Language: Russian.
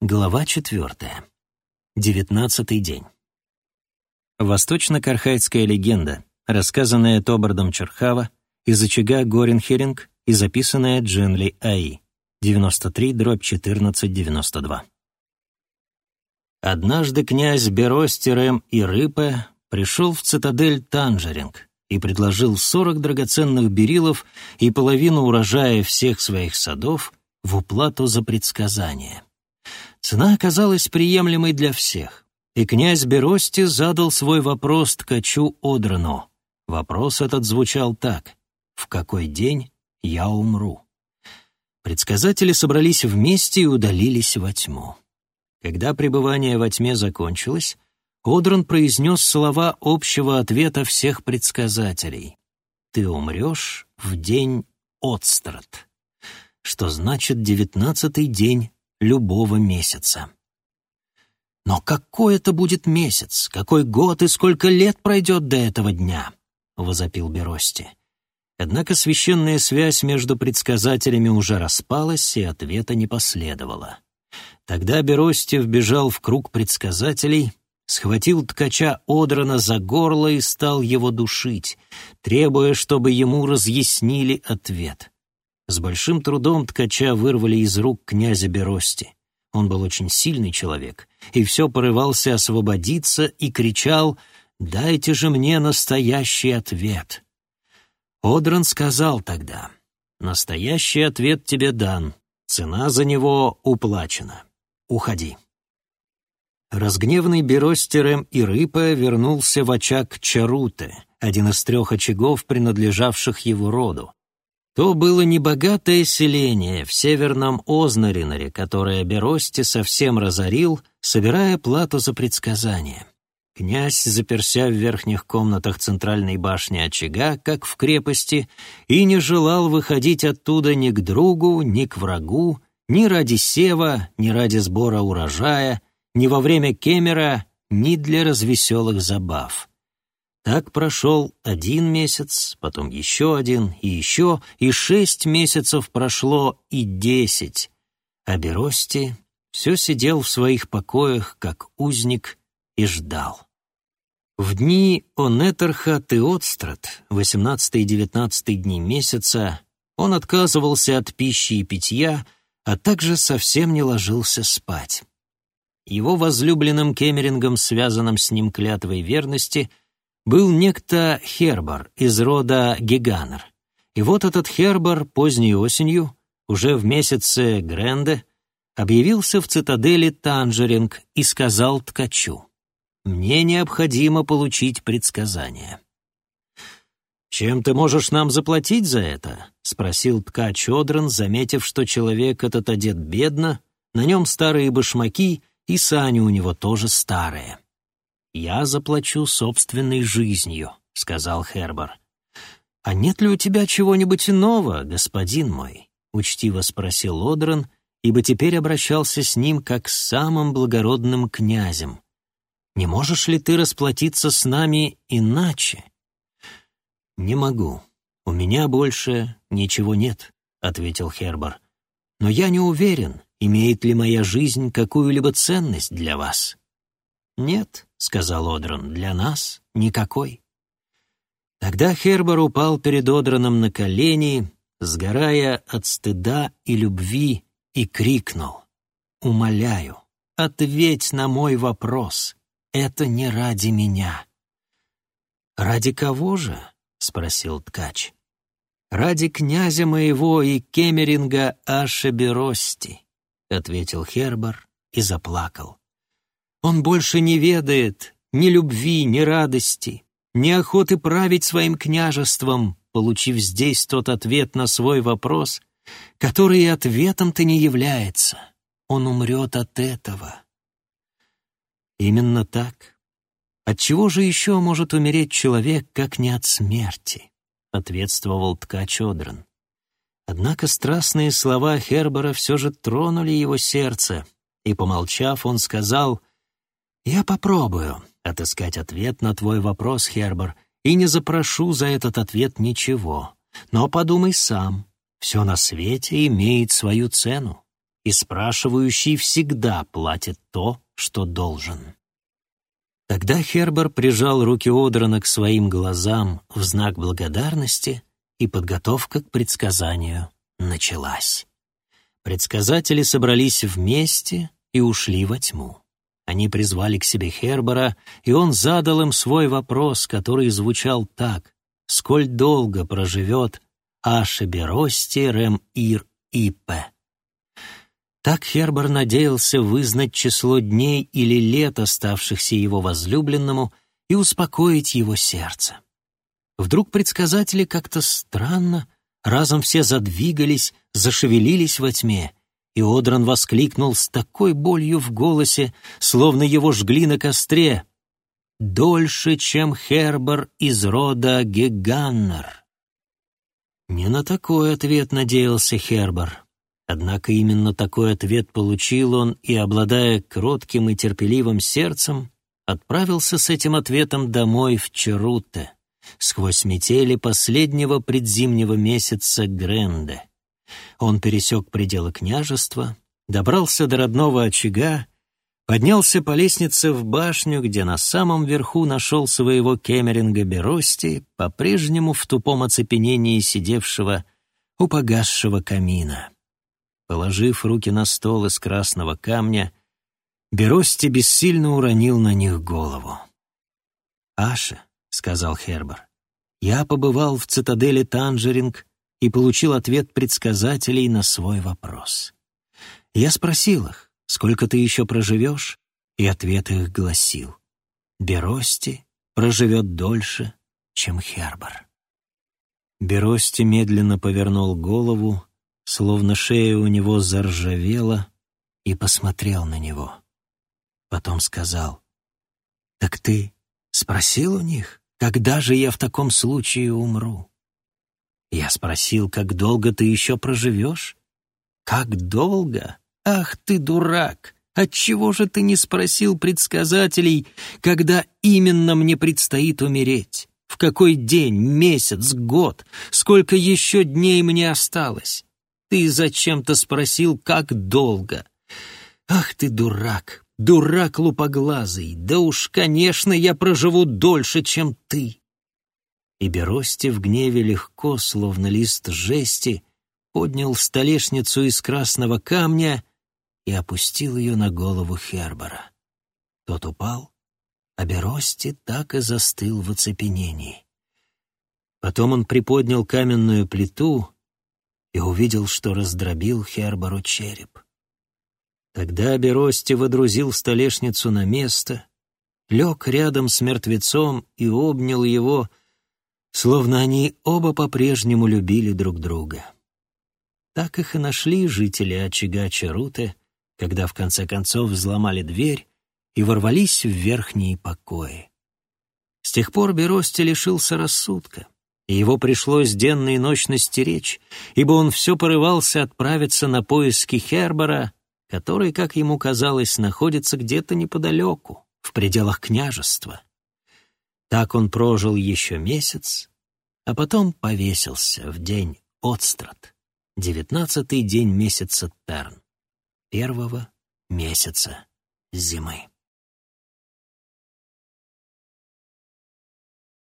Глава четвертая. Девятнадцатый день. Восточно-кархайская легенда, рассказанная Тобардом Черхава из очага Горенхеринг и записанная Дженли А.И. 93 дробь 1492. Однажды князь Беростерем и Рыпе пришел в цитадель Танжеринг и предложил сорок драгоценных берилов и половину урожая всех своих садов в уплату за предсказание. Цена оказалась приемлемой для всех, и князь Берости задал свой вопрос ткачу Одрану. Вопрос этот звучал так «В какой день я умру?» Предсказатели собрались вместе и удалились во тьму. Когда пребывание во тьме закончилось, Одран произнес слова общего ответа всех предсказателей. «Ты умрешь в день Отстрат», что значит девятнадцатый день любого месяца. Но какой это будет месяц, какой год и сколько лет пройдет до этого дня? — возопил Берости. Однако священная связь между предсказателями уже распалась, и ответа не последовало. Тогда Берости вбежал в круг предсказателей, схватил ткача Одрана за горло и стал его душить, требуя, чтобы ему разъяснили ответ. С большим трудом ткача вырвали из рук князя Берости. Он был очень сильный человек, и все порывался освободиться и кричал «Дайте же мне настоящий ответ!» Одран сказал тогда «Настоящий ответ тебе дан, цена за него уплачена. Уходи». Разгневанный Беростерем и Рыпа вернулся в очаг Чаруте, один из трех очагов, принадлежавших его роду, то было небогатое селение в северном Ознаринаре, которое Берости совсем разорил, собирая плату за предсказания. Князь, заперся в верхних комнатах центральной башни очага, как в крепости, и не желал выходить оттуда ни к другу, ни к врагу, ни ради сева, ни ради сбора урожая, ни во время кемера, ни для развеселых забав. Так прошел один месяц, потом еще один, и еще, и шесть месяцев прошло, и десять. А Берости все сидел в своих покоях, как узник, и ждал. В дни Онетерха Теотстрат, 18 и 19 дни месяца, он отказывался от пищи и питья, а также совсем не ложился спать. Его возлюбленным Кемерингом, связанным с ним клятвой верности — был некто Хербар из рода Гиганер. И вот этот Хербар поздней осенью, уже в месяце Гренде, объявился в цитадели Танжеринг и сказал ткачу, «Мне необходимо получить предсказание». «Чем ты можешь нам заплатить за это?» — спросил ткач Одран, заметив, что человек этот одет бедно, на нем старые башмаки и сани у него тоже старые. «Я заплачу собственной жизнью», — сказал Хербер. «А нет ли у тебя чего-нибудь иного, господин мой?» — учтиво спросил Одран, ибо теперь обращался с ним как с самым благородным князем. «Не можешь ли ты расплатиться с нами иначе?» «Не могу. У меня больше ничего нет», — ответил Хербер. «Но я не уверен, имеет ли моя жизнь какую-либо ценность для вас». «Нет», — сказал Одрон, — «для нас никакой». Тогда Хербер упал перед Одроном на колени, сгорая от стыда и любви, и крикнул «Умоляю, ответь на мой вопрос, это не ради меня». «Ради кого же?» — спросил ткач. «Ради князя моего и кемеринга Ашеберости», — ответил Хербер и заплакал. Он больше не ведает ни любви, ни радости, ни охоты править своим княжеством, получив здесь тот ответ на свой вопрос, который и ответом-то не является. Он умрет от этого. Именно так. От чего же еще может умереть человек, как не от смерти? Ответствовал ткач Одран. Однако страстные слова Хербера все же тронули его сердце, и, помолчав, он сказал — я попробую отыскать ответ на твой вопрос, Хербер, и не запрошу за этот ответ ничего. Но подумай сам. Все на свете имеет свою цену. и спрашивающий всегда платит то, что должен. Тогда Хербер прижал руки Одрана к своим глазам в знак благодарности, и подготовка к предсказанию началась. Предсказатели собрались вместе и ушли во тьму. Они призвали к себе Хербера, и он задал им свой вопрос, который звучал так «Сколь долго проживет Аше Берости Рем Ир Ипе?» Так Хербер надеялся вызнать число дней или лет, оставшихся его возлюбленному, и успокоить его сердце. Вдруг предсказатели как-то странно, разом все задвигались, зашевелились во тьме, и Одран воскликнул с такой болью в голосе, словно его жгли на костре. «Дольше, чем Хербер из рода Геганнер». Не на такой ответ надеялся Хербер. Однако именно такой ответ получил он и, обладая кротким и терпеливым сердцем, отправился с этим ответом домой в Черуте, сквозь метели последнего предзимнего месяца Гренде. Он пересек пределы княжества, добрался до родного очага, поднялся по лестнице в башню, где на самом верху нашел своего кемеринга Берости, по-прежнему в тупом оцепенении сидевшего у погасшего камина. Положив руки на стол из красного камня, Берости бессильно уронил на них голову. «Аша», — сказал Хербер, — «я побывал в цитадели Танжеринг и получил ответ предсказателей на свой вопрос. Я спросил их, сколько ты еще проживешь, и ответ их гласил, «Берости проживет дольше, чем Хербер». Берости медленно повернул голову, словно шея у него заржавела, и посмотрел на него. Потом сказал, «Так ты спросил у них, когда же я в таком случае умру?» Я спросил, как долго ты еще проживешь? Как долго? Ах ты дурак! Отчего же ты не спросил предсказателей, когда именно мне предстоит умереть? В какой день, месяц, год? Сколько еще дней мне осталось? Ты зачем-то спросил, как долго? Ах ты дурак, дурак лупоглазый, да уж, конечно, я проживу дольше, чем ты. И Берости в гневе легко, словно лист жести, поднял столешницу из красного камня и опустил ее на голову Хербера. Тот упал, а Берости так и застыл в оцепенении. Потом он приподнял каменную плиту и увидел, что раздробил Херберу череп. Тогда Берости водрузил столешницу на место, лег рядом с мертвецом и обнял его, словно они оба по-прежнему любили друг друга. Так их и нашли жители очага Чаруты, когда в конце концов взломали дверь и ворвались в верхние покои. С тех пор Берости лишился рассудка и его пришлось денно и ночно стеречь, ибо он все порывался отправиться на поиски Хербера, который, как ему казалось, находится где-то неподалеку, в пределах княжества. Так он прожил еще месяц, а потом повесился в день Отстрат, девятнадцатый день месяца Терн, первого месяца зимы.